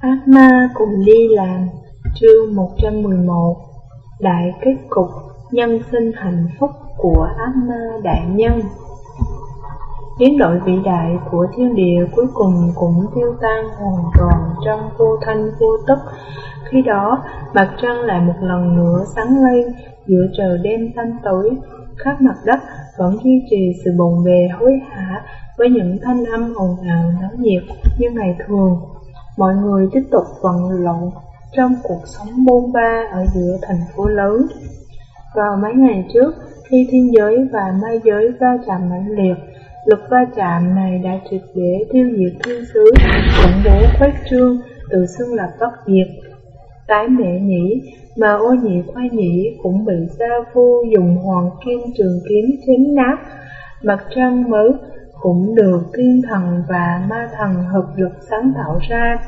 Ác ma cùng đi làm Chương 111 Đại kết cục Nhân sinh hạnh phúc của ác ma đại nhân. Biến đổi vĩ đại của thiên địa cuối cùng cũng tiêu tan hoàn toàn trong vô thanh vô tức. Khi đó, mặt trăng lại một lần nữa sáng lên giữa trời đêm xanh tối Khắp mặt đất vẫn duy trì sự bồn bề hối hả với những thanh âm ồn ào náo nhiệt như ngày thường mọi người tiếp tục vận lộn trong cuộc sống bôn ba ở giữa thành phố lớn. Vào mấy ngày trước, khi thiên giới và ma giới va chạm mãnh liệt, lực va chạm này đã triệt để tiêu diệt thiên sứ, khủng bố khuếch trương, tự xưng là bất diệt. Tái mẹ nhĩ, mà ô nhị khoa nhĩ cũng bị gia phu dùng hoàng kim trường kiếm chém nát, mặt trăng mới cũng được thiên thần và ma thần hợp lực sáng tạo ra.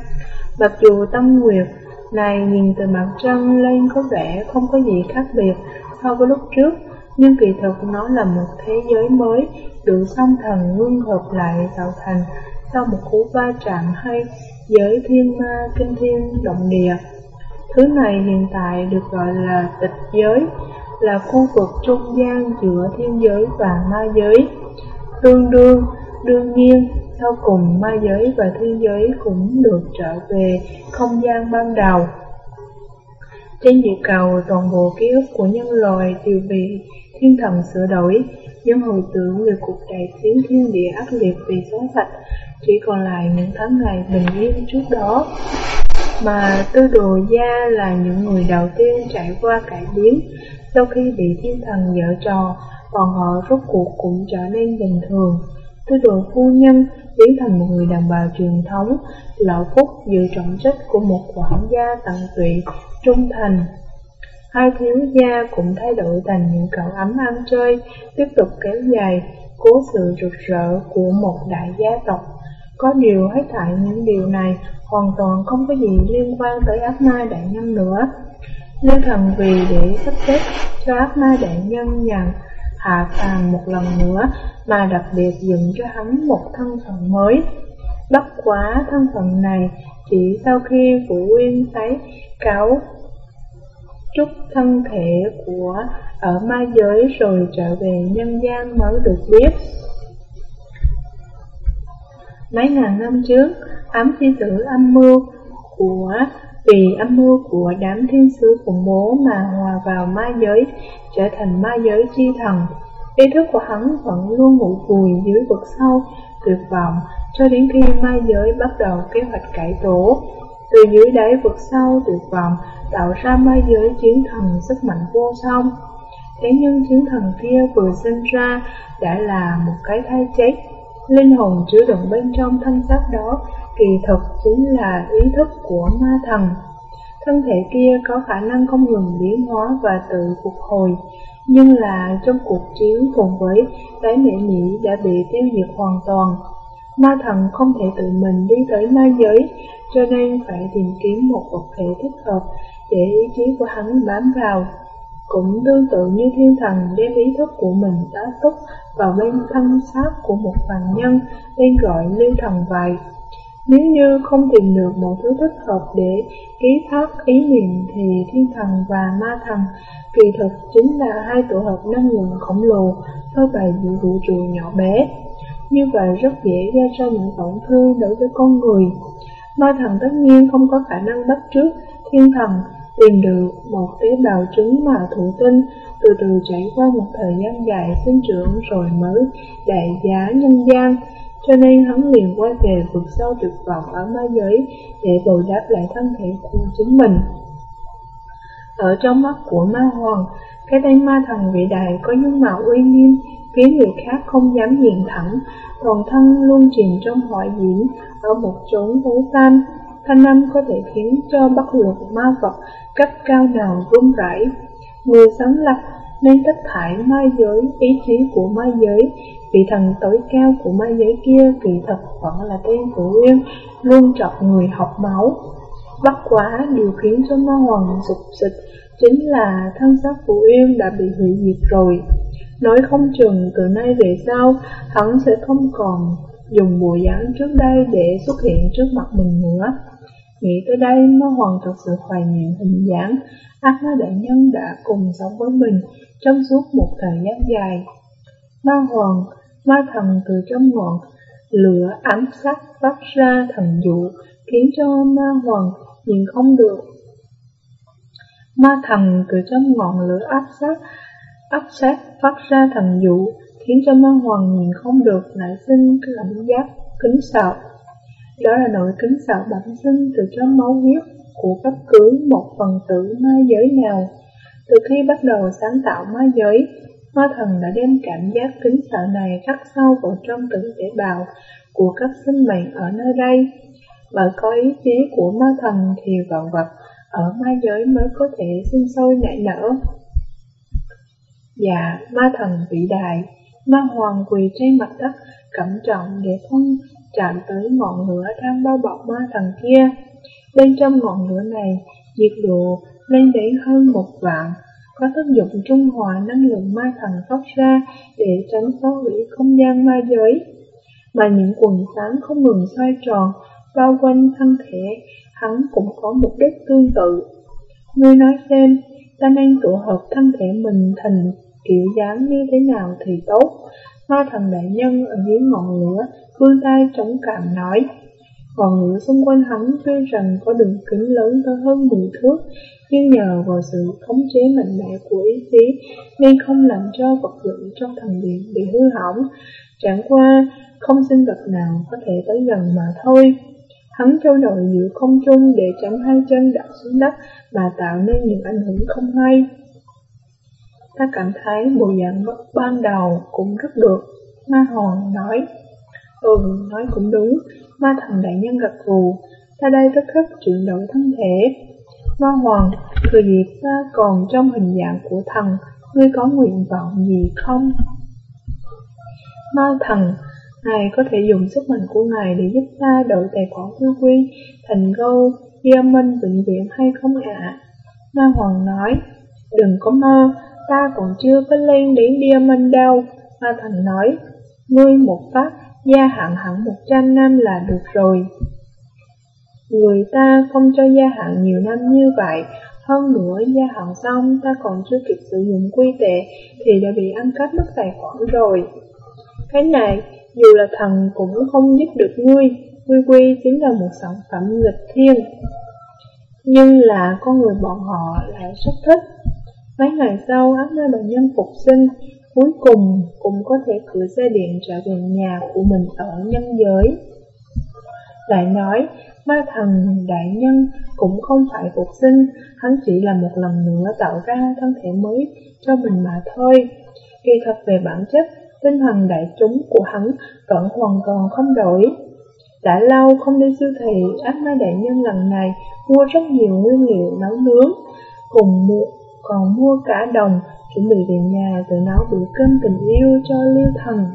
Mặc dù tâm nguyệt này nhìn từ mặt trăng lên có vẻ không có gì khác biệt so với lúc trước, nhưng kỳ thực nó là một thế giới mới được song thần ngưng hợp lại tạo thành sau một cú va chạm hay giới thiên ma kinh thiên động địa. Thứ này hiện tại được gọi là tịch giới, là khu vực trung gian giữa thiên giới và ma giới. Tương đương, đương nhiên, sau cùng ma giới và thiên giới cũng được trở về không gian ban đầu. Trên địa cầu, toàn bộ ký ức của nhân loại đều bị thiên thần sửa đổi, nhưng hồi tưởng về cuộc đại chiến thiên địa ác liệt bị xóa sạch, chỉ còn lại những tháng ngày bình yên trước đó. Mà tư đồ gia là những người đầu tiên trải qua cải biến, sau khi bị thiên thần dở trò, còn họ rốt cuộc cũng trở nên bình thường. Tư đồ phu nhân biến thành một người đàn bà truyền thống, lão phúc giữ trọng trách của một quản gia tận tụy, trung thành. Hai thiếu gia cũng thay đổi thành những cậu ấm ăn chơi, tiếp tục kéo dài cố sự rực rỡ của một đại gia tộc. Có điều hết thảy những điều này hoàn toàn không có gì liên quan tới ác ma đại nhân nữa. Lê Thần vì để sắp xếp cho ác ma đại nhân nhận hạ phàm một lần nữa mà đặc biệt dựng cho hắn một thân phận mới. Bất quá thân phận này chỉ sau khi phụ nguyên thấy cáo trúc thân thể của ở ma giới rồi trở về nhân gian mới được biết. Mấy ngàn năm trước, ám chi tử âm mưu của vì âm mưu của đám thiên sứ khủng bố mà hòa vào ma giới, trở thành ma giới chi thần. Ý thức của hắn vẫn luôn ngủ vùi dưới vực sâu, tuyệt vọng, cho đến khi ma giới bắt đầu kế hoạch cải tổ. Từ dưới đáy vực sâu tuyệt vọng, tạo ra ma giới chiến thần sức mạnh vô song. Thế nhưng chiến thần kia vừa sinh ra đã là một cái thai chết. Linh hồn chứa đựng bên trong thân xác đó kỳ thực chính là ý thức của ma thần. Thân thể kia có khả năng không ngừng biến hóa và tự phục hồi, nhưng là trong cuộc chiến cùng với cái mẹ nhĩ đã bị tiêu diệt hoàn toàn. Ma thần không thể tự mình đi tới ma giới, cho nên phải tìm kiếm một vật thể thích hợp để ý chí của hắn bám vào. Cũng tương tự như thiên thần đem ý thức của mình tá túc vào bên thân xác của một phàm nhân tên gọi lưu thần vậy. Nếu như không tìm được một thứ thích hợp để ký thác ý niệm thì thiên thần và ma thần, kỳ thực chính là hai tổ hợp năng lượng khổng lồ phơi bày giữa vũ trụ nhỏ bé. Như vậy rất dễ gây ra những tổn thương đối với con người. Ma thần tất nhiên không có khả năng bắt trước thiên thần, tìm được một tế bào trứng mà thụ tinh, từ từ chảy qua một thời gian dài sinh trưởng rồi mới đại giá nhân gian cho nên hắn liền quay về vực sâu tuyệt vọng ở ma giới để bồi đáp lại thân thể của chính mình. Ở trong mắt của ma hoàng, cái tên ma thần vĩ đại có dung mạo uy nghiêm, khiến người khác không dám nhìn thẳng, toàn thân luôn chìm trong hỏa diễm ở một chốn tối tăm. Thanh âm có thể khiến cho bất luận ma vật cấp cao nào run rẩy. Người sáng lập nên tất thải ma giới, ý chí của ma giới, vị thần tối cao của ma giới kia kỳ thật vẫn là tên của Uyên, luôn chọc người học máu. Bất quá điều khiến cho ma hoàng sụp sịch chính là thân xác của Uyên đã bị hủy diệt rồi. Nói không chừng từ nay về sau, hắn sẽ không còn dùng bộ dáng trước đây để xuất hiện trước mặt mình nữa. Nghĩ tới đây, Ma Hoàng thật sự hoài niệm hình dáng ác ma đại nhân đã cùng sống với mình trong suốt một thời gian dài. Ma Hoàng, ma thần từ trong ngọn lửa ám sát phát ra thần dụ, khiến cho ma hoàng nhìn không được. Ma thần từ trong ngọn lửa áp sát, áp sát phát ra thần dụ, khiến cho ma hoàng nhìn không được, lại sinh cái cảm giác kính sợ. Đó là nỗi kính sợ bẩm sinh từ trong máu huyết của bất cứ một phần tử ma giới nào. Từ khi bắt đầu sáng tạo ma giới, ma thần đã đem cảm giác kính sợ này khắc sâu vào trong từng tế bào của các sinh mệnh ở nơi đây. Bởi có ý chí của ma thần thì vạn vật ở ma giới mới có thể sinh sôi nảy nở. Dạ, ma thần vĩ đại, ma hoàng quỳ trên mặt đất, cẩn trọng để không chạm tới ngọn lửa đang bao bọc ma thần kia. Bên trong ngọn lửa này, nhiệt độ lên đến hơn một vạn, có tác dụng trung hòa năng lượng ma thần phát ra để tránh phá hủy không gian ma giới. Mà những quần sáng không ngừng xoay tròn, bao quanh thân thể, hắn cũng có mục đích tương tự. Ngươi nói xem, ta nên tụ hợp thân thể mình thành kiểu dáng như thế nào thì tốt. Ma thần đại nhân ở dưới ngọn lửa, vươn tay chống cảm nói. Ngọn lửa xung quanh hắn tuy rằng có đường kính lớn tới hơn 10 thước, nhưng nhờ vào sự khống chế mạnh mẽ của ý chí nên không làm cho vật dụng trong thần điện bị hư hỏng. Chẳng qua, không sinh vật nào có thể tới gần mà thôi. Hắn trâu đổi giữa không trung để tránh hai chân đạp xuống đất mà tạo nên những ảnh hưởng không hay. Ta cảm thấy bộ dạng ban đầu cũng rất được. Ma hòn nói, Ừ, nói cũng đúng, ma thần đại nhân gật gù, ta đây rất thích chuyển đổi thân thể. Ma hoàng, thừa dịp ta còn trong hình dạng của thần, ngươi có nguyện vọng gì không? Ma thần, Ngài có thể dùng sức mạnh của Ngài để giúp ta đổi tài khoản quy quy thành gâu diêm minh vĩnh viễn hay không ạ? Ma Hoàng nói, đừng có mơ, ta còn chưa có lên đến Diamond đâu. Ma thần nói, ngươi một phát, gia hạn hẳn 100 năm là được rồi. Người ta không cho gia hạn nhiều năm như vậy, hơn nữa gia hạn xong ta còn chưa kịp sử dụng quy tệ thì đã bị ăn cắp mất tài khoản rồi. Cái này dù là thần cũng không giúp được ngươi, Quy Quy chính là một sản phẩm nghịch thiên. Nhưng là con người bọn họ lại rất thích. Mấy ngày sau, ác ma bệnh nhân phục sinh, cuối cùng cũng có thể cử xe điện trở về nhà của mình ở nhân giới. Lại nói, ma thần đại nhân cũng không phải phục sinh, hắn chỉ là một lần nữa tạo ra thân thể mới cho mình mà thôi. Kỳ thật về bản chất, tinh thần đại chúng của hắn vẫn hoàn toàn không đổi. Đã lâu không đi siêu thị, ác ma đại nhân lần này mua rất nhiều nguyên liệu nấu nướng, cùng mua, còn mua cả đồng, chuẩn bị về nhà tự nấu bữa cơm tình yêu cho lưu thần.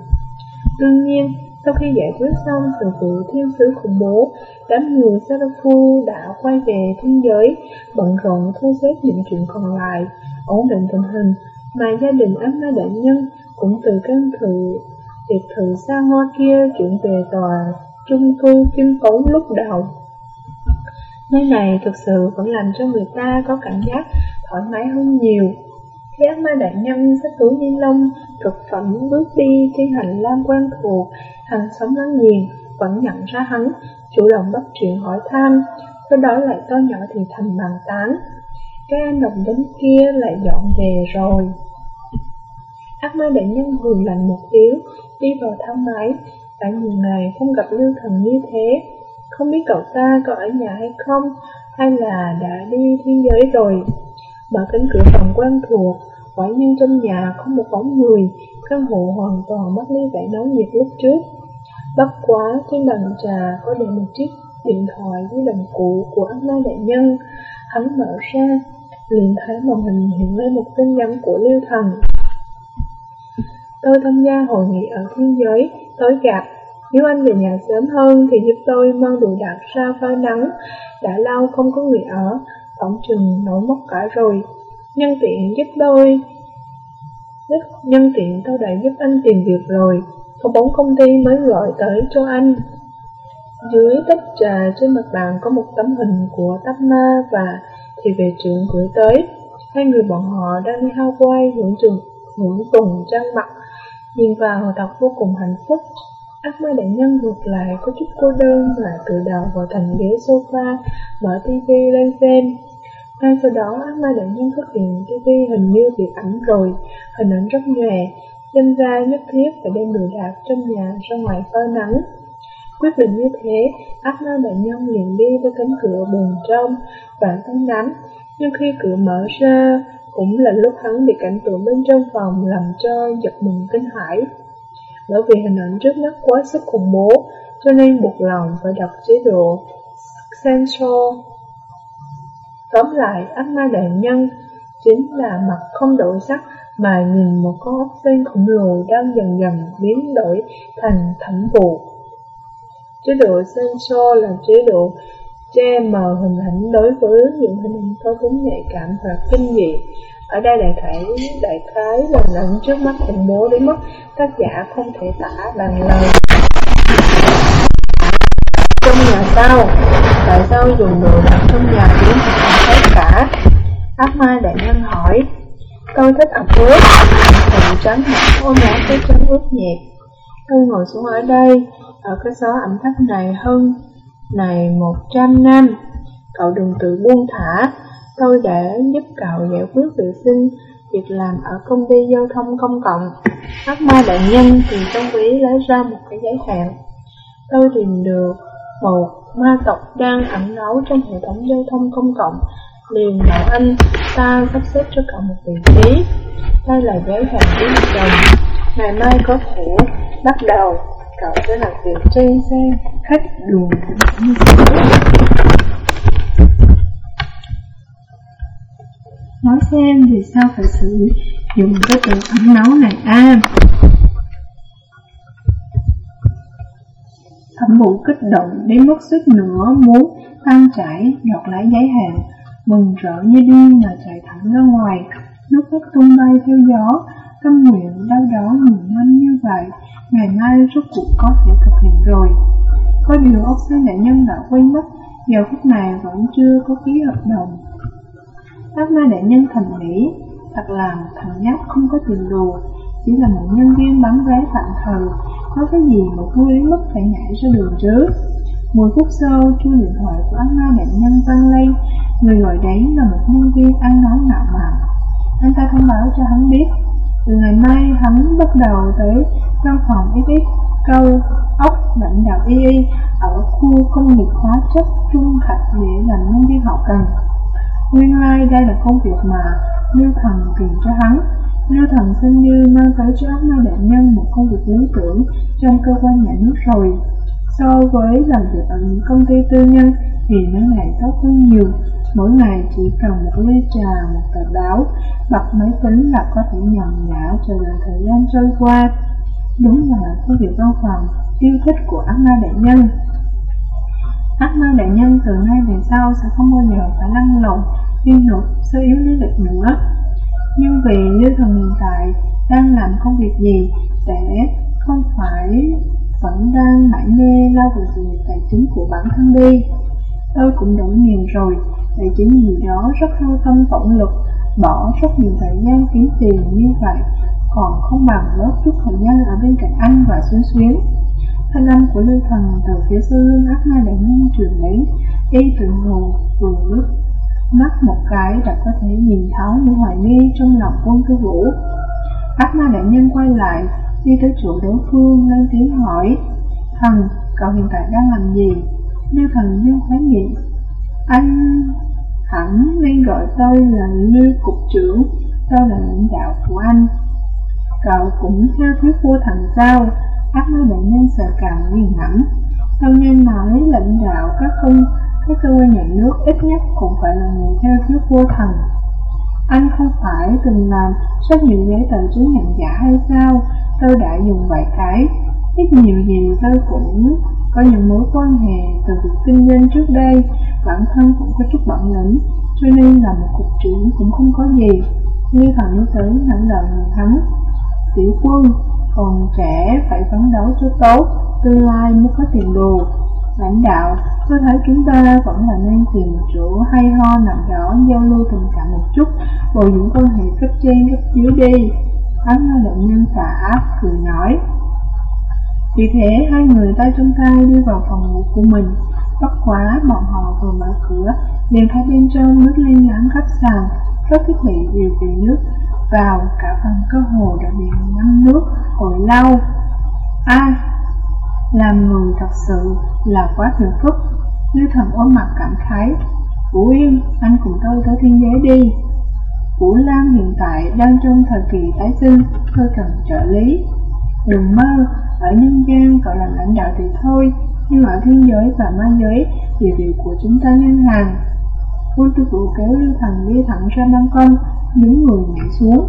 Đương nhiên, sau khi giải quyết xong sự vụ thiên sứ khủng bố, đám người Sarafu đã quay về thiên giới, bận rộn thu xếp những chuyện còn lại, ổn định tình hình, mà gia đình ám ma đại nhân cũng từ căn thự biệt thự xa hoa kia chuyển về tòa chung cư kim cống lúc đầu. Nơi này thực sự vẫn làm cho người ta có cảm giác thoải mái hơn nhiều. Khi ma đại nhân xách túi ni lông, thực phẩm bước đi trên hành lang quan thuộc, hàng xóm láng giềng vẫn nhận ra hắn, chủ động bắt chuyện hỏi thăm, sau đó lại to nhỏ thì thầm bàn tán. Cái anh đồng đến kia lại dọn về rồi. Ác ma đại nhân vừa lạnh một yếu, đi vào thang máy, đã nhiều ngày không gặp lưu thần như thế. Không biết cậu ta có ở nhà hay không, hay là đã đi thiên giới rồi. Mở cánh cửa phòng quen thuộc, quả nhiên trong nhà không một bóng người, căn hộ hoàn toàn mất đi vẻ náo nhiệt lúc trước. Bất quá, trên bàn trà có để một chiếc điện thoại với đồng cũ của ác ma đại nhân. Hắn mở ra, liền thấy màn hình hiện lên một tin nhắn của Lưu Thần. Tôi tham gia hội nghị ở thiên giới, tối gặp. Nếu anh về nhà sớm hơn thì giúp tôi mang đồ đạc ra phơi nắng. Đã lâu không có người ở, tổng chừng nổi mất cả rồi. Nhân tiện giúp tôi Nhân tiện tôi đã giúp anh tìm việc rồi Có bốn công ty mới gọi tới cho anh Dưới tách trà trên mặt bàn có một tấm hình của Tắc Ma và thì về trưởng gửi tới. Hai người bọn họ đang đi Hawaii hưởng trường hưởng tuần trang mặt, nhìn vào thật vô cùng hạnh phúc. Ác ma đại nhân ngược lại có chút cô đơn và tự đầu vào thành ghế sofa, mở tivi lên xem. Ngay sau đó, ác ma đại nhân phát hiện tivi hình như bị ảnh rồi, hình ảnh rất nhòe, xem ra nhất thiết phải đem đồ đạc trong nhà ra ngoài phơi nắng. Quyết định như thế, ác ma đại nhân liền đi tới cánh cửa buồn trong và tấn nắm, nhưng khi cửa mở ra, cũng là lúc hắn bị cảnh tượng bên trong phòng làm cho giật mình kinh hãi. Bởi vì hình ảnh trước mắt quá sức khủng bố, cho nên buộc lòng phải đọc chế độ Sensor. Tóm lại, ác ma đại nhân chính là mặt không đổi sắc mà nhìn một con ốc sen khổng lồ đang dần dần biến đổi thành thẩm vụ. Chế độ sensor là chế độ che mờ hình ảnh đối với những hình ảnh có tính nhạy cảm và kinh dị. Ở đây đại khái đại khái là ảnh trước mắt khủng bố đến mức tác giả không thể tả bằng lời. Trong nhà sao? Tại sao dùng đồ đặt trong nhà biến thành hết cả? Ác ma đại nhân hỏi. Tôi thích ẩm ướt, Thịnh trắng mặt ôm lấy cái trắng ướt nhẹt Tôi ngồi xuống ở đây, ở cái xó ẩm thấp này hơn này một trăm năm. Cậu đừng tự buông thả, tôi đã giúp cậu giải quyết vệ sinh việc làm ở công ty giao thông công cộng. Ác ma đại nhân thì trong ví lấy ra một cái giấy hẹn. Tôi tìm được một ma tộc đang ẩn náu trong hệ thống giao thông công cộng liền bảo anh ta sắp xếp cho cậu một vị trí. Đây là giấy hẹn ký hợp đồng. Ngày mai có thể bắt đầu, cậu sẽ làm việc trên xe khách đường Nói xem vì sao phải sử dụng cái từ ẩn nấu này. A. Thẩm vụ kích động đến mức sức nữa muốn tan chảy giọt lại giấy hàng. Mừng rỡ như điên mà chạy thẳng ra ngoài, nước mắt tung bay theo gió, tâm nguyện đau đó nhiều năm như vậy, ngày mai rốt cuộc có thể thực hiện rồi. Có điều ốc xá đại nhân đã quên mất, giờ phút này vẫn chưa có ký hợp đồng. Ác ma đại nhân thầm nghĩ, thật là thằng nhóc không có tiền đồ, chỉ là một nhân viên bán vé tạm thời, có cái gì mà cứ đến mức phải nhảy ra đường chứ. Mười phút sau, chuông điện thoại của ác ma đại nhân vang lên, Người gọi đến là một nhân viên ăn nói ngạo mạn. Anh ta thông báo cho hắn biết, từ ngày mai hắn bắt đầu tới văn phòng XX câu ốc lãnh đạo y ở khu công nghiệp hóa chất trung thạch để làm nhân viên hậu cần. Nguyên lai đây là công việc mà Lưu Thần tìm cho hắn. Lưu Thần xin như mang tới cho ác ma đại nhân một công việc lý tưởng trong cơ quan nhà nước rồi. So với làm việc ở những công ty tư nhân thì nó lại tốt hơn nhiều. Mỗi ngày chỉ cần một ly trà, một tờ báo, bật máy tính là có thể nhầm nhã chờ đợi thời gian trôi qua. Đúng là công việc văn phòng yêu thích của ác ma đại nhân. Ác ma đại nhân từ nay về sau sẽ không bao giờ phải lăn lộn, nhưng nộp sơ yếu lý lực nữa. Nhưng vì như thần hiện tại đang làm công việc gì sẽ không phải vẫn đang mãi mê lo về việc tài chính của bản thân đi. Tôi cũng đủ nghiền rồi, tài chính gì đó rất hao tâm tổn lực, bỏ rất nhiều thời gian kiếm tiền như vậy, còn không bằng bớt chút thời gian ở bên cạnh anh và xuyến xuyến. Thanh âm của lưu thần từ phía sau lưng áp ma đại nhân truyền lý, y tự hồ vừa lướt mắt một cái đã có thể nhìn thấu những hoài nghi trong lòng quân thư vũ. Ác ma đại nhân quay lại, đi tới chỗ đối phương lên tiếng hỏi, thần, cậu hiện tại đang làm gì? Lưu thần dương khóe miệng, anh hẳn nên gọi tôi là Lưu Cục trưởng, tôi là lãnh đạo của anh. Cậu cũng theo thuyết vua thần sao, ác ma đại nhân sợ càng nghiền ngẫm. Tôi nên nói lãnh đạo các công các cơ quan nhà nước ít nhất cũng phải là người theo thuyết vua thần. Anh không phải từng làm rất nhiều giấy tờ chứng nhận giả hay sao? Tôi đã dùng vài cái, ít nhiều gì tôi cũng có những mối quan hệ từ việc kinh doanh trước đây, bản thân cũng có chút bản lĩnh, cho nên là một cục trưởng cũng không có gì. Như thần nói tới lãnh đạo người thắng. Tiểu quân, còn trẻ phải phấn đấu cho tốt, tương lai mới có tiền đồ. Lãnh đạo, có thể chúng ta vẫn là nên tìm chỗ hay ho nào đó giao lưu tình cảm một chút, bồi dưỡng quan hệ cấp trên cấp dưới đi. Hắn lao động nhân xã cười nói. Vì thế, hai người tay trong tay đi vào phòng ngủ của mình. Bất quá, bọn họ vừa mở cửa, liền thấy bên trong nước liên láng khắp sàn, các thiết bị đều bị nước vào, cả phần cơ hồ đã bị ngâm nước hồi lâu. a làm người thật sự là quá tuyệt phúc. Lưu thần ôm mặt cảm khái, Vũ Yên, anh cùng tôi tới thiên giới đi. Vũ Lam hiện tại đang trong thời kỳ tái sinh, tôi cần trợ lý. Đừng mơ, ở nhân gian cậu làm lãnh đạo thì thôi, nhưng ở thiên giới và ma giới, địa vị của chúng ta ngang hàng. Quân tư vũ kéo Lưu Thần đi thẳng ra ban công, những người nhảy xuống.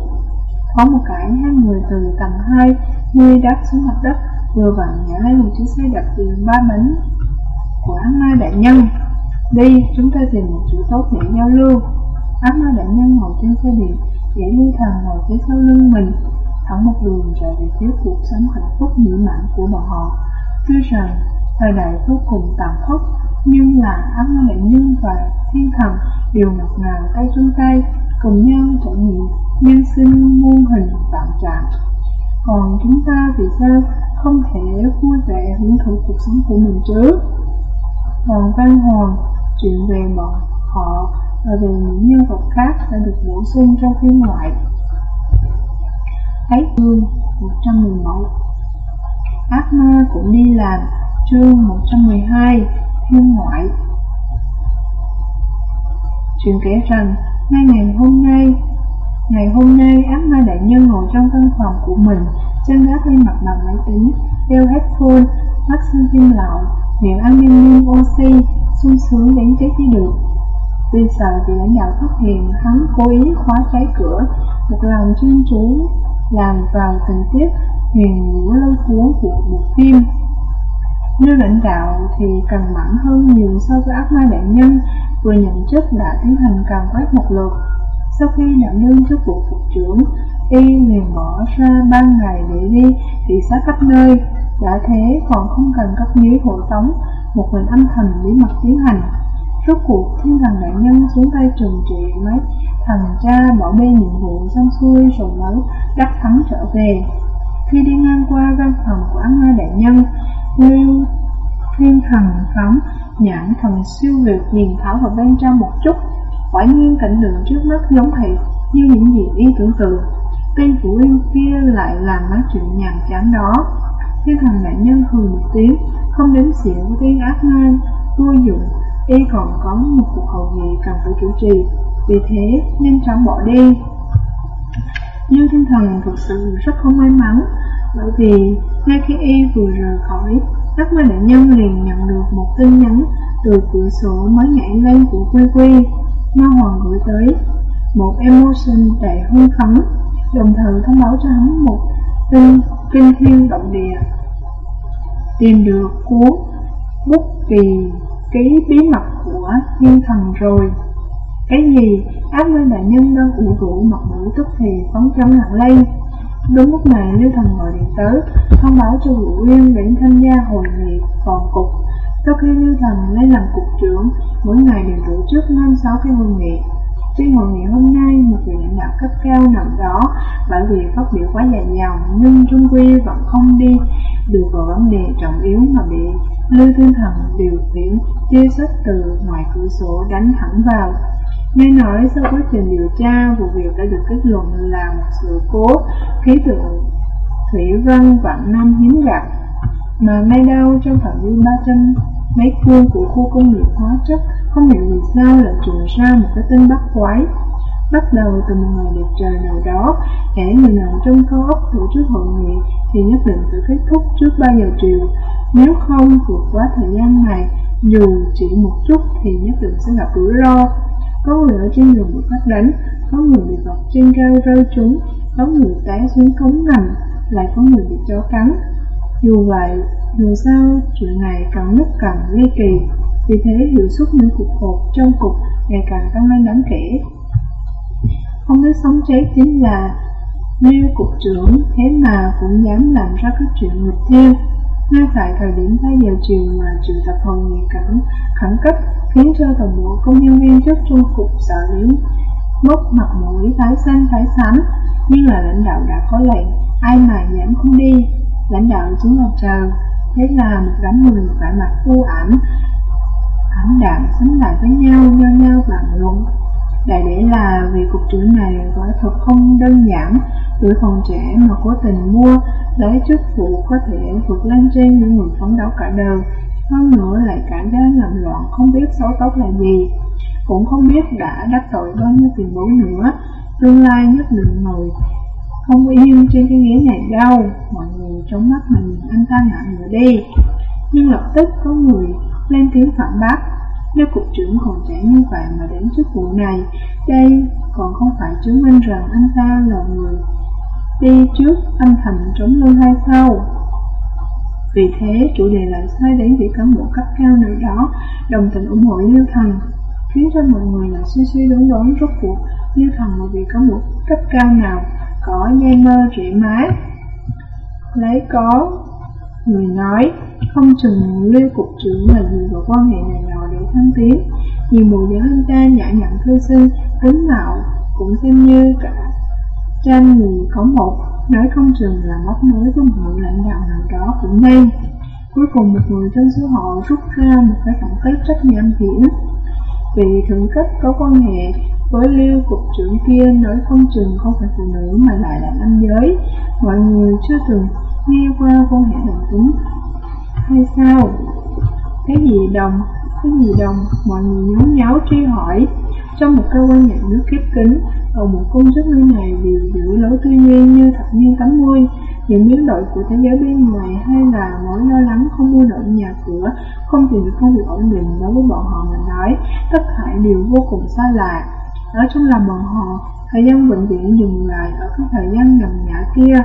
Có một cái hai người từ tầng hai, người đáp xuống mặt đất, vừa vặn nhảy lấy một chiếc xe đạp điện ba bánh của ác ma đại nhân. Đi, chúng ta tìm một chỗ tốt để giao lưu. Ác ma đại nhân ngồi trên xe điện, để Lưu Thần ngồi phía sau lưng mình, thẳng một đường trở về phía cuộc sống hạnh phúc mỹ mãn của bọn họ. Tuy rằng thời đại vô cùng tàn khốc, nhưng là ác ma đại nhân và thiên thần đều ngọt ngào tay trong tay, cùng nhau trải nghiệm nhân sinh muôn hình vạn trạng. Còn chúng ta thì sao không thể vui vẻ hưởng thụ cuộc sống của mình chứ? Còn Văn Hoàng, chuyện về bọn họ và về những nhân vật khác đã được bổ sung trong phim ngoại. Thấy chương 111 Ác ma cũng đi làm chương 112 phim ngoại Chuyện kể rằng, ngay ngày hôm nay, ngày hôm nay ác ma đại nhân ngồi trong văn phòng của mình, chân đá lên mặt bằng máy tính, đeo headphone, mắt xem phim lậu, miệng ăn liên miên oxy, sung sướng đến chết đi được. tuy sợ bị lãnh đạo phát hiện, hắn cố ý khóa trái cửa, một lòng chuyên chú làm vào tình tiết huyền vũ lâu cuốn của bộ phim. Như lãnh đạo thì cần mẫn hơn nhiều so với ác ma đại nhân, vừa nhận chức đã tiến hành càng quét một lượt. Sau khi đảm đương chức vụ cục trưởng, y liền bỏ ra ban ngày để đi thị xác khắp nơi. Đã thế còn không cần cấp dưới hộ tống, một mình âm thầm bí mật tiến hành. Rốt cuộc thiên thần đại nhân xuống tay trừng trị mấy thằng cha bỏ bê nhiệm vụ xong xuôi rồi mới đắc thắng trở về. Khi đi ngang qua văn phòng của anh ma đại nhân, Lưu Thiên Thần phóng nhãn thần siêu việt nhìn thảo vào bên trong một chút. Quả nhiên cảnh tượng trước mắt giống hệt như những gì y tưởng tượng. Tên phụ huynh kia lại làm nói chuyện nhàn chán đó. Thiên thần đại nhân hừ một tiếng, không đến xỉa với tiếng ác ma, vô dụng, y còn có một cuộc hậu nghị cần phải chủ trì, vì thế nhanh chóng bỏ đi. Nhưng thiên thần thực sự rất không may mắn, bởi vì ngay khi y vừa rời khỏi, ác ma đại nhân liền nhận được một tin nhắn từ cửa sổ mới nhảy lên của Quy Quy, Ma Hoàng gửi tới, một emotion đầy hưng phấn, đồng thời thông báo cho hắn một tin kinh thiên động địa. Tìm được cuốn bút kỳ ký bí mật của thiên thần rồi. Cái gì? Ác nguyên đại nhân đang ủ rũ mặt mũi tức thì phóng chấm lặng lây. Đúng lúc này Lưu Thần gọi điện tới, thông báo cho Vũ Uyên đến tham gia hội nghị toàn cục. Sau khi Lưu Thần lên làm cục trưởng, mỗi ngày đều tổ chức năm sáu cái hội nghị. Tuy hội ngày hôm nay một vị lãnh đạo cấp cao nằm đó. Bởi vì phát biểu quá dài dòng nhưng Trung Quy vẫn không đi. Được vào vấn đề trọng yếu mà bị Lưu Thiên Thần điều khiển chia xuất từ ngoài cửa sổ đánh thẳng vào. Nghe nói sau quá trình điều tra, vụ việc đã được kết luận là một sự cố. Khí tượng thủy văn vạn năm hiếm gặp, mà may đâu trong phạm vi 300 mấy vuông của khu công nghiệp hóa chất không hiểu vì sao lại truyền ra một cái tên bắt quái. Bắt đầu từ một ngày đẹp trời nào đó, kẻ người nào trong cao ốc tổ chức hội nghị thì nhất định phải kết thúc trước 3 giờ chiều. Nếu không vượt quá thời gian này, dù chỉ một chút thì nhất định sẽ gặp rủi ro. Có người ở trên đường bị phát đánh, có người bị vọt trên cao rơi trúng, có người té xuống cống ngầm, lại có người bị chó cắn. Dù vậy, dù sao chuyện này càng lúc càng ly kỳ, vì thế hiệu suất những cuộc cột trong cục ngày càng tăng lên đáng kể. Không biết sống chết chính là Lưu cục trưởng thế mà cũng dám làm ra các chuyện nghịch thiên. ngay tại thời điểm 3 giờ chiều mà triệu tập hội nghị cảm khẩn cấp khiến cho toàn bộ công nhân viên chức trong cục sợ đến mất mặt mũi tái xanh tái xám nhưng là lãnh đạo đã có lệnh ai mà dám không đi lãnh đạo chính là trời thế là một đám người phải mặt u ảm ảm đạm sánh lại với nhau, nhao nhao bàn luận. Đại để là vì cục trưởng này quả thật không đơn giản. Tuổi còn trẻ mà cố tình mua, lấy chức vụ có thể vượt lên trên những người phấn đấu cả đời. Hơn nữa lại cảm giác làm loạn, không biết xấu tốt là gì. Cũng không biết đã đắc tội bao nhiêu tiền bối nữa. Tương lai nhất định ngồi không yên trên cái ghế này đâu. Mọi người trong mắt mình anh ta ngại ngửa đi nhưng lập tức có người lên tiếng phản bác. Nếu cục trưởng còn trẻ như vậy mà đến chức vụ này, đây còn không phải chứng minh rằng anh ta là người đi trước âm thầm chống lưng hay sao vì thế, chủ đề lại xoay đến vị cán bộ cấp cao nào đó, đồng tình ủng hộ Liêu Thần, khiến cho mọi người lại suy suy đoán đoán rốt cuộc Liêu Thần là vị cán bộ cấp cao nào có dây mơ rỉ má. Lấy có, người nói, không chừng lưu cục trưởng là gì vào quan hệ này nọ để thăng tiến. Nhiều bộ dáng anh ta nhã nhặn thư sinh, tướng mạo cũng xem như cả tranh người có một, nói không chừng là móc nối với một lãnh đạo nào đó cũng nên cuối cùng một người trong số họ rút ra một cái tổng kết rất nham hiểm. Vì thượng cấp có quan hệ với lưu, cục trưởng kia nói không chừng không phải phụ nữ mà lại là nam giới. Mọi người chưa từng nghe qua quan hệ đồng tính. Hay sao? Cái gì đồng? Cái gì đồng? Mọi người nhốn nháo truy hỏi. Trong một cơ quan nhà nước khép kín ở một công chức nơi này đều giữ lối tư duy như thập niên 80 những biến đổi của thế giới bên ngoài hay là mối lo lắng không mua nổi nhà cửa, không tìm được công việc ổn định đối với bọn họ mà nói, tất cả đều vô cùng xa lạ ở trong lòng bọn họ thời gian bệnh viện dừng lại ở cái thời gian nhầm nhã kia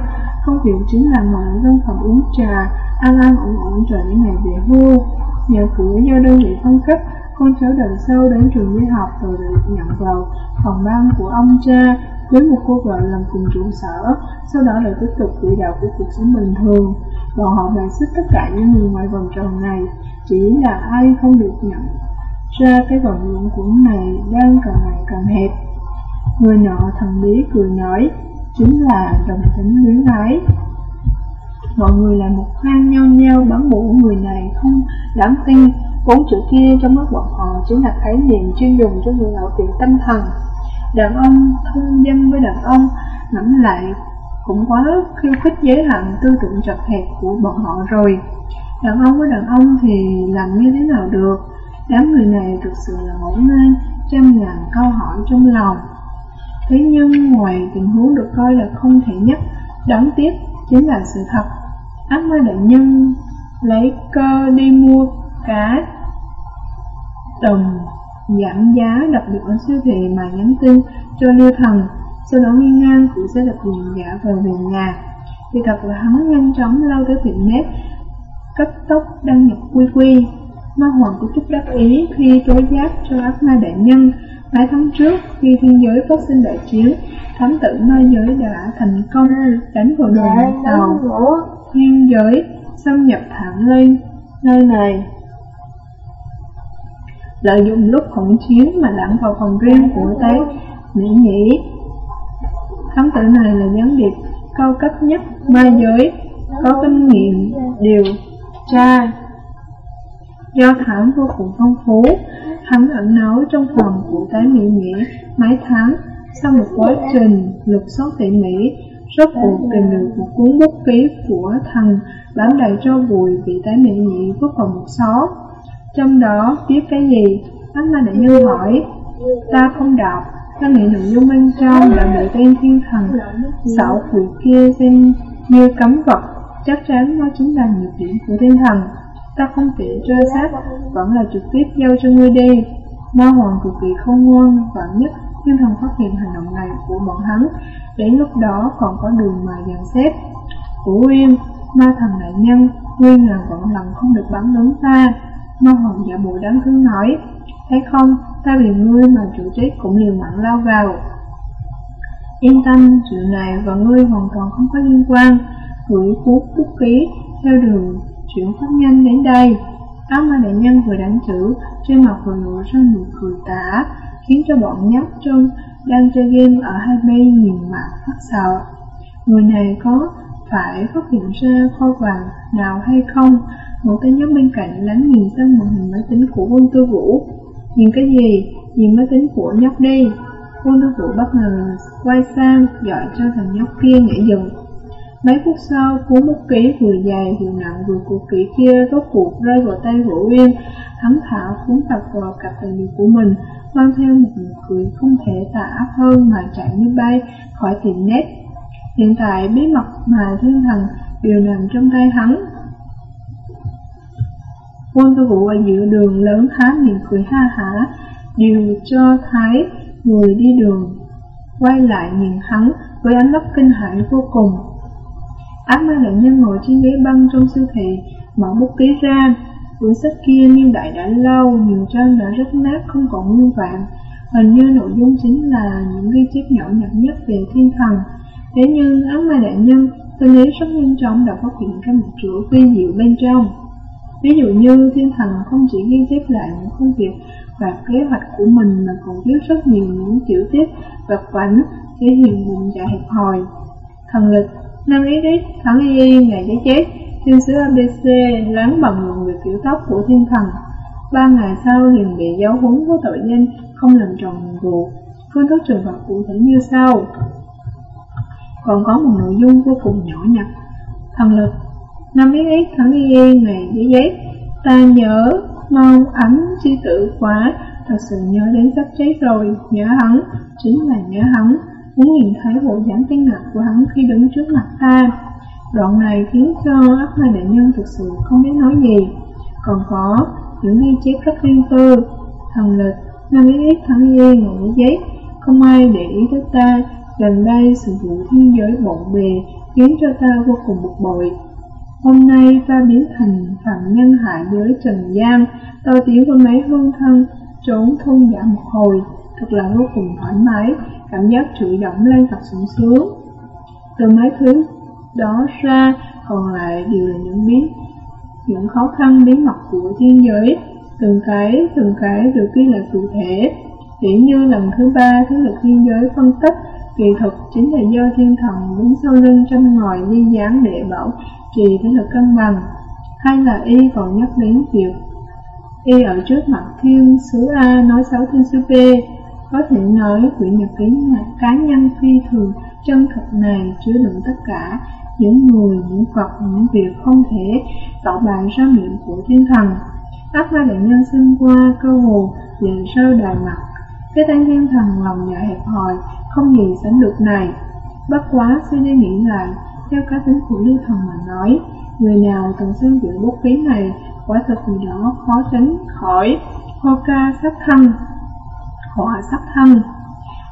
công việc chính là ngồi ở văn phòng uống trà ăn ăn ổn ổn chờ những ngày về hưu nhà cửa do đơn vị phân cấp con cháu đằng sau đến trường đi học rồi được nhận vào phòng ban của ông cha với một cô vợ làm cùng trụ sở, sau đó lại tiếp tục quỹ đạo của cuộc sống bình thường. Bọn họ bài xích tất cả những người ngoài vòng tròn này, chỉ là ai không được nhận ra cái vòng luận quẩn này đang càng ngày càng hẹp. Người nọ thần bí cười nói, chính là đồng tính luyến ái. Mọi người lại một hoang nhau nhau bắn bổ người này không đáng tin Bốn chữ kia trong mắt bọn họ chính là khái niệm chuyên dùng cho người lão tiện tâm thần. Đàn ông thông dâm với đàn ông, ngẫm lại cũng quá khiêu khích giới hạn tư tưởng chật hẹp của bọn họ rồi. Đàn ông với đàn ông thì làm như thế nào được? Đám người này thực sự là ngổn ngang, trăm ngàn câu hỏi trong lòng. Thế nhưng ngoài tình huống được coi là không thể nhất, đáng tiếc chính là sự thật. Ác ma đại nhân lấy cơ đi mua cá đồng giảm giá đặc biệt ở siêu thị mà nhắn tin cho Lưu Thần, sau đó nghi ngang cũng sẽ đặt điện giả về về nhà. Thì thật là hắn nhanh chóng lao tới tiệm nét, cấp tốc đăng nhập quy quy. Ma Hoàng có chút đắc ý khi tố giác cho ác ma đại nhân. Mấy tháng trước, khi thiên giới phát sinh đại chiến, thám tử ma giới đã thành công đánh vào đồn tàu thiên giới, xâm nhập thẳng lên nơi này. Lợi dụng lúc hỗn chiến mà lặn vào phòng riêng của tế mỹ nhĩ. Thám tử này là gián điệp cao cấp nhất ma giới, có kinh nghiệm điều tra do thảm vô cùng phong phú. Hắn ẩn náu trong phòng của cái mỹ nhĩ mấy tháng, sau một quá trình lục soát tỉ mỉ, rốt cuộc tìm được một cuốn bút ký của thằng bám đầy cho bụi bị tái mỹ nhĩ vứt vào một xó. Trong đó viết cái gì? Ác ma đại nhân hỏi. Ta không đọc, ta nghĩ nội dung bên trong là bị tên thiên thần xảo quỷ kia xem như cấm vật. Chắc chắn nó chính là nhược điểm của thiên thần. Ta không thể trơ sát, vẫn là trực tiếp giao cho ngươi đi. Ma hoàng cực kỳ không ngoan, vạn nhất thiên thần phát hiện hành động này của bọn hắn, đến lúc đó còn có đường mà dàn xếp. Củ Uyên, ma thần đại nhân, nguyên là vẫn lòng không được bắn đúng ta. ma hoàng giả bộ đáng thương nói, thấy không, ta vì ngươi mà chủ trách cũng liều mạng lao vào. Yên tâm, chuyện này và ngươi hoàn toàn không có liên quan, gửi cuốn bút ký theo đường chuyển phát nhanh đến đây. áo ma đại nhân vừa đánh chữ, trên mặt vừa lộ ra nụ cười tả, khiến cho bọn nhóc trong đang chơi game ở hai bên nhìn mặt phát sợ. Người này có phải phát hiện ra kho vàng nào hay không? Một tên nhóc bên cạnh lắng nhìn sang màn hình máy tính của quân tư vũ. Nhìn cái gì? Nhìn máy tính của nhóc đi. Quân tư vũ bất ngờ quay sang, gọi cho thằng nhóc kia nhảy dựng. Mấy phút sau, cuốn bút ký vừa dài vừa nặng vừa cục kỹ kia rốt cuộc rơi vào tay Vũ Uyên. Hắn thả cuốn tập vào cặp tài liệu của mình, mang theo một nụ cười không thể tả hơn mà chạy như bay khỏi tiệm nét. Hiện tại bí mật mà thiên thần đều nằm trong tay hắn. Quân tư vụ ở giữa đường lớn há miệng cười ha hả, đều cho thấy người đi đường quay lại nhìn hắn với ánh mắt kinh hãi vô cùng. Ác ma đại nhân ngồi trên ghế băng trong siêu thị, mở bút ký ra. Cuốn sách kia niên đại đã lâu, nhiều trang đã rất nát không còn nguyên vẹn. Hình như nội dung chính là những ghi chép nhỏ nhặt nhất về thiên thần. Thế nhưng ác ma đại nhân tâm lý rất nhanh chóng đã phát hiện ra một chuỗi vi diệu bên trong. Ví dụ như thiên thần không chỉ ghi chép lại những công việc và kế hoạch của mình mà còn viết rất nhiều những chữ tiết vật vảnh thể hiện bụng dạ hẹp hòi. Thần lực Năm ít tháng Y ngày giấy chết, thiên sứ ABC láng bằng một người kiểu tóc của thiên thần. Ba ngày sau liền bị giáo huấn với tội danh không làm tròn vụ. Phương thức trường hợp cụ thể như sau. Còn có một nội dung vô cùng nhỏ nhặt. Thần lực Năm XX tháng Y ngày giấy giấy, ta nhớ mong ánh chi tử quá, thật sự nhớ đến sắp chết rồi, nhớ hắn, chính là nhớ hắn muốn nhìn thấy bộ dáng kinh ngạc của hắn khi đứng trước mặt ta. Đoạn này khiến cho ác ma đại nhân thực sự không biết nói gì. Còn có những ghi chép rất riêng tư, thần lịch, năm ít thắng y ngủ giấy, không ai để ý tới ta. Gần đây sự vụ thiên giới bộn bề khiến cho ta vô cùng bực bội. Hôm nay ta biến thành phạm nhân hạ giới trần gian, tôi tiến với mấy hương thân, trốn thôn giả một hồi, thật là vô cùng thoải mái, cảm giác trụy động lên thật sung sướng. Từ mấy thứ đó ra, còn lại đều là những biến, những khó khăn bí mật của thiên giới. Từng cái, từng cái được ghi lại cụ thể. Chỉ như lần thứ ba thứ lực thiên giới phân tích, kỳ thực chính là do thiên thần đứng sau lưng trong ngòi di gián để bảo trì thế lực cân bằng. Hay là y còn nhắc đến việc y ở trước mặt thiên sứ A nói xấu thiên sứ B, có thể nói quyển nhật ký cá nhân phi thường chân thực này chứa đựng tất cả những người, những vật, những việc không thể tạo bài ra miệng của thiên thần. các ma đại nhân xuyên qua cơ hồ liền sơ đài mặt. Cái tên thiên thần lòng dạ hẹp hòi, không gì sánh được này. Bất quá suy đi nghĩ lại, theo cá tính của lưu thần mà nói, người nào từng sử giữ bút ký này, quả thực gì đó khó tránh khỏi hô ca sát thân họa sắc thân.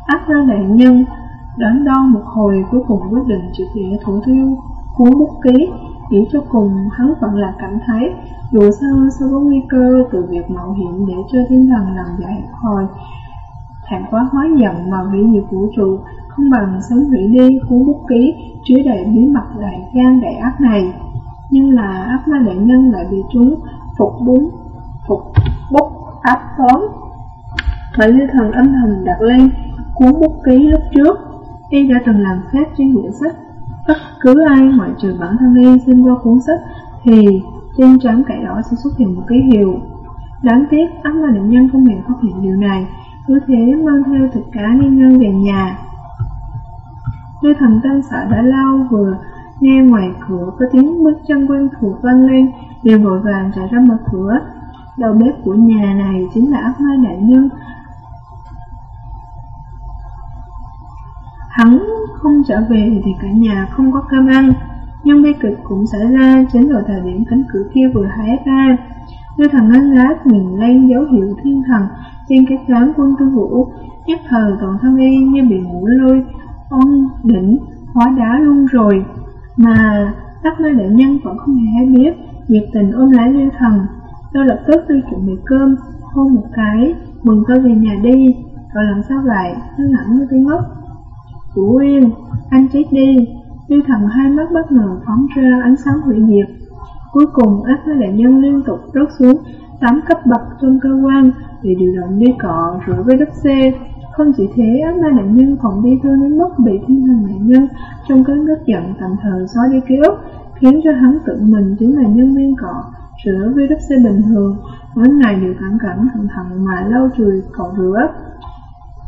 Ác ra đại nhân đến đo một hồi cuối cùng quyết định chịu địa thủ tiêu cuốn bút ký, nghĩ cho cùng hắn vẫn là cảm thấy dù sao so với nguy cơ từ việc mạo hiểm để cho thiên thần làm giải hồi thản quá hóa giận mà hủy diệt vũ trụ không bằng sớm hủy đi cuốn bút ký chứa đầy bí mật đại gian đại ác này. Nhưng là ác ma đại nhân lại bị chúng phục bún phục bút áp tóm và như thần âm thầm đặt lên cuốn bút ký lúc trước. Y đã từng làm phép trên quyển sách. Bất cứ ai ngoại trừ bản thân Y xin qua cuốn sách thì trên trán cải đỏ sẽ xuất hiện một ký hiệu. Đáng tiếc, ác ma định nhân không hề phát hiện điều này, cứ thế mang theo thịt cá nhân nhân về nhà. Như thần tâm sợ đã lâu vừa nghe ngoài cửa có tiếng bước chân quen thuộc vang lên, liền vội vàng chạy ra mở cửa. Đầu bếp của nhà này chính là ác ma đại nhân, Hắn không trở về thì cả nhà không có cơm ăn, nhưng bi kịch cũng xảy ra chính vào thời điểm cánh cửa kia vừa hé ra. Như thần anh lát nhìn lên dấu hiệu thiên thần trên cái trán quân tư vũ, nhất thời toàn thân y như bị ngủ lôi, Ông đỉnh, hóa đá luôn rồi. Mà tắc nơi đại nhân vẫn không hề biết, nhiệt tình ôm lấy lưu thần. Tôi lập tức đi chuẩn bị cơm, hôn một cái, mừng tôi về nhà đi, rồi làm sao vậy, nó ngẩn như tiếng ngốc. Vũ Uyên, anh chết đi. Lưu thần hai mắt bất ngờ phóng ra ánh sáng hủy diệt. Cuối cùng, ác ma đại nhân liên tục rớt xuống tám cấp bậc trong cơ quan bị điều động đi cọ rửa với đất xe. Không chỉ thế, ác ma đại nhân còn đi thương đến mức bị thiên thần đại nhân trong cơn tức giận tạm thời xóa đi ký ức, khiến cho hắn tự mình chính là nhân viên cọ rửa với đất xe bình thường, mỗi ngày đều cẩn cẩn thận thận mà lau chùi cọ rửa.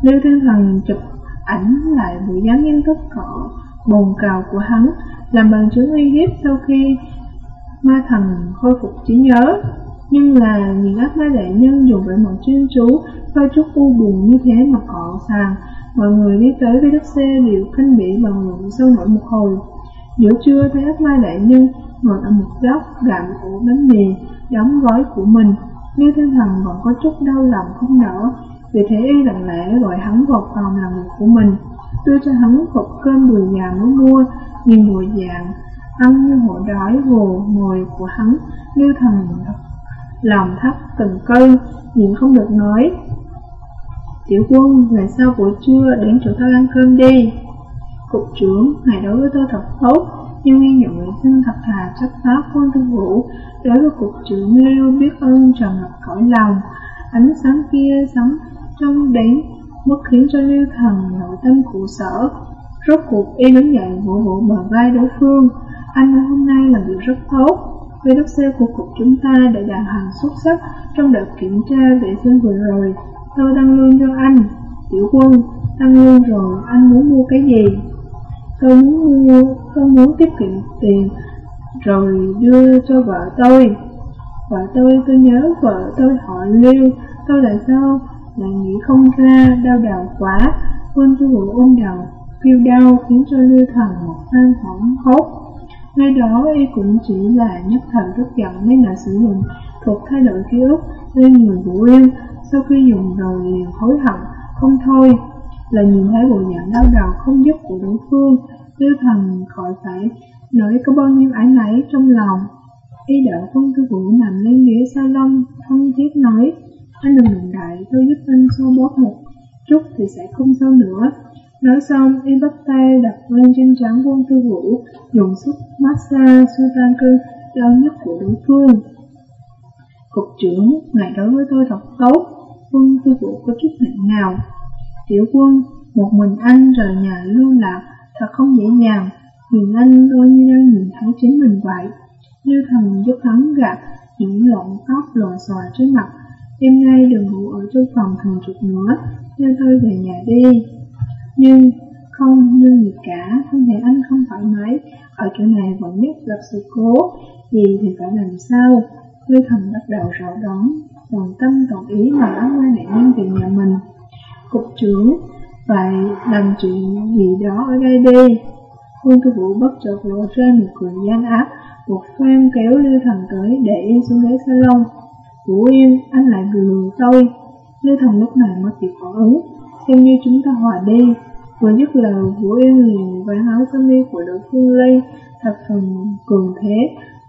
Lưu Thiên Thần chụp ảnh lại bộ dáng nghiêm túc cọ bồn cào của hắn, làm bằng chứng uy hiếp sau khi ma thần khôi phục trí nhớ. Nhưng là nhìn ác ma đại nhân dùng vẻ mặt chuyên chú, và chút u buồn như thế mà cọ sàng, mọi người đi tới với đất xe đều khinh bỉ bằng ngụm sâu nổi một hồi. Giữa trưa thấy ác ma đại nhân ngồi ở một góc gặm ổ bánh mì đóng gói của mình, như thiên thần còn có chút đau lòng không nở, vì thế y lặng lẽ gọi hắn vào phòng làm việc của mình, đưa cho hắn hộp cơm đùi già mới mua, nhìn bộ dạng ăn như hổ đói vồ ngồi của hắn, như thần lòng thắt từng cơn, nhìn không được nói. Tiểu quân, ngày sau buổi trưa đến chỗ tao ăn cơm đi. Cục trưởng, ngài đối với tôi thật tốt, nhưng nghe nhận vệ sinh thật thà chấp pháp con tư vũ, đối với cục trưởng Lưu biết ơn tràn ngập cõi lòng. Ánh sáng kia sống trong đến mất khiến cho Lưu thần nội tâm cụ sở. Rốt cuộc y đứng dậy vỗ vỗ bờ vai đối phương, anh hôm nay làm việc rất tốt. vì đốc xe của cục chúng ta đã đạt hàng xuất sắc trong đợt kiểm tra vệ sinh vừa rồi. Tôi tăng lương cho anh. Tiểu quân, tăng lương rồi, anh muốn mua cái gì? Tôi muốn mua, tôi muốn tiết kiệm tiền rồi đưa cho vợ tôi. Vợ tôi, tôi nhớ vợ tôi họ Lưu, tôi tại sao lại nghĩ không ra, đau đầu quá. Quân chú vụ ôm đầu, kêu đau khiến cho Lưu thần một phen hoảng hốt. Ngay đó y cũng chỉ là nhất thần rất giận mới lại sử dụng thuật thay đổi ký ức lên người Vũ Yên, sau khi dùng rồi liền hối hận, không thôi. Là nhìn thấy bộ dạng đau đầu không giúp của đối phương, Lưu Thần khỏi phải nỗi có bao nhiêu ái náy trong lòng. Y đỡ quân tư vũ nằm lên ghế salon, thân thiết nói, anh đừng đừng đại, tôi giúp anh xoa bóp một chút thì sẽ không sao nữa. Nói xong, y bắt tay đặt lên trên trán quân tư vũ, dùng sức massage xua tan cơn đau nhất của đối phương. Cục trưởng, ngài đối với tôi thật tốt, quân tư vũ có chút ngại ngào. Tiểu quân, một mình anh rời nhà lưu lạc, thật không dễ dàng, nhìn anh tôi như đang nhìn thấy chính mình vậy. Như thần giúp hắn gặp những lộn tóc lòa xòa trên mặt, đêm nay đừng ngủ ở trong phòng thằng trục nữa, theo tôi về nhà đi. Nhưng không như gì cả, thân thể anh không thoải mái, ở chỗ này vẫn nhất gặp sự cố, gì thì phải làm sao. Lưu Thần bắt đầu rào đón, toàn tâm toàn ý mà áo qua nạn nhân về nhà mình. Cục trưởng, phải làm chuyện gì đó ở đây đi. Quân tư vũ bất chợt lộ ra một cười gian áp, một phen kéo Lưu Thần tới để yên xuống ghế salon. Vũ yêu anh lại lừa tôi. Lưu Thần lúc này mới chịu phản ứng, xem như chúng ta hòa đi. Vừa dứt lời, Vũ Yên liền vén áo sơ của đối phương Ly, thật phần cường thế,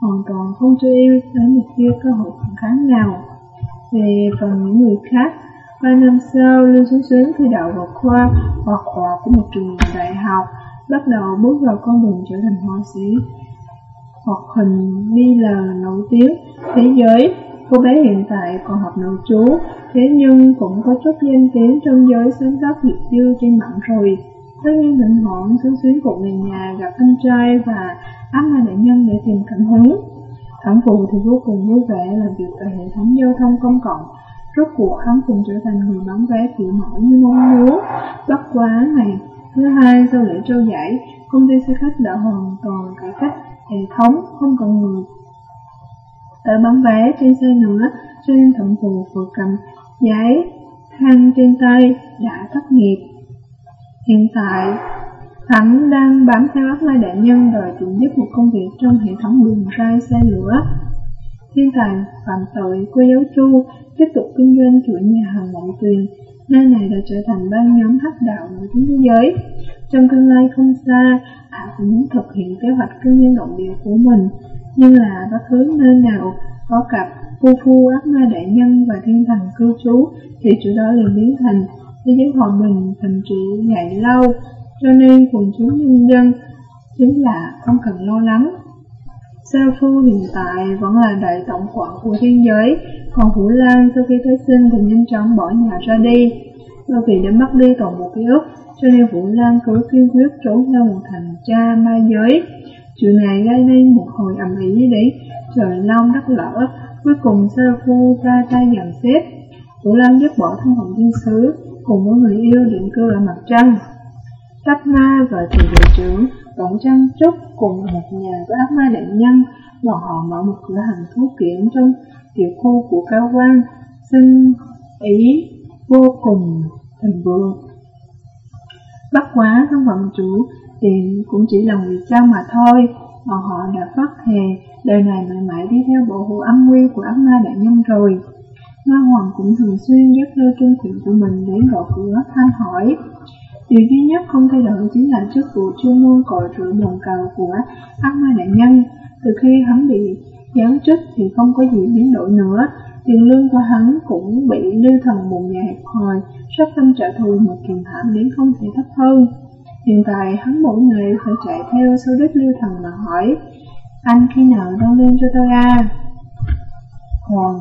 hoàn toàn không cho yêu tới một kia cơ hội phản kháng nào. Về phần những người khác, ba năm sau, Lưu Xuân Xuyến thi đậu vào khoa hoặc khoa của một trường đại học, bắt đầu bước vào con đường trở thành họa sĩ hoặc hình Miller nổi tiếng thế giới. Cô bé hiện tại còn học nội chú, thế nhưng cũng có chút danh tiếng trong giới sáng tác nghiệp dư trên mạng rồi. Tất nhiên thỉnh thoảng thường xuyến cùng về nhà gặp anh trai và ám hai nạn nhân để tìm cảm hứng. Thẩm phụ thì vô cùng vui vẻ làm việc tại hệ thống giao thông công cộng. Rốt cuộc hắn cùng trở thành người bán vé kiểu mẫu như mong muốn. Bất quá này. thứ hai sau lễ trao giải, công ty xe khách đã hoàn toàn cải cách hệ thống, không cần người tới bán vé trên xe nữa, cho nên thẩm phụ vừa cầm giấy khăn trên tay đã thất nghiệp. Hiện tại, hắn đang bám theo ác lai đại nhân đòi tìm giúp một công việc trong hệ thống đường ray xe lửa. Thiên tài phạm tội quê giáo chu tiếp tục kinh doanh chuỗi nhà hàng mộng tuyền, nơi này đã trở thành ban nhóm hắc đạo nổi tiếng thế giới. Trong tương lai không xa, họ cũng muốn thực hiện kế hoạch kinh doanh động địa của mình, nhưng là bất cứ nơi nào có cặp phu phu ác ma đại nhân và thiên thần cư trú thì chỗ đó liền biến thành thế giới hòa bình thành trị dài lâu cho nên quần chúng nhân dân chính là không cần lo lắng sao Phu hiện tại vẫn là đại tổng quản của thiên giới, còn Vũ Lan sau khi tới sinh thì nhanh chóng bỏ nhà ra đi. Do vì đã mất đi toàn một ký ức, cho nên Vũ Lan cứ kiên quyết trốn ra một thành cha ma giới. Chuyện này gây nên một hồi ầm ĩ đấy, trời long đất lở cuối cùng Sarafu Phu ra tay dàn xếp. Vũ Lan dứt bỏ thân phận thiên sứ, cùng với người yêu định cư ở mặt trăng. Tách ma và thầy đội trưởng vẫn trăng trúc cùng một nhà với ác ma đại nhân, bọn họ mở một cửa hàng thuốc kiện trong tiểu khu của cao quan, xin ý vô cùng thịnh vượng. Bất quá thân phận chủ tiền cũng chỉ là người trang mà thôi, bọn họ đã phát hề đời này mãi mãi đi theo bộ hồ âm quy của ác ma đại nhân rồi. Ma Hoàng cũng thường xuyên dắt lơ trung thuyền của mình đến gõ cửa than hỏi. Điều duy nhất không thay đổi chính là chức vụ chuyên môn còi rửa bồn cầu của ác ma đại nhân. Từ khi hắn bị giáng chức thì không có gì biến đổi nữa. Tiền lương của hắn cũng bị lưu thần buồn nhà hẹp hòi, sắp tâm trả thù một kiềm hãm đến không thể thấp hơn. Hiện tại hắn mỗi ngày phải chạy theo sau đích lưu thần mà hỏi, anh khi nào đăng lương cho tôi à? Còn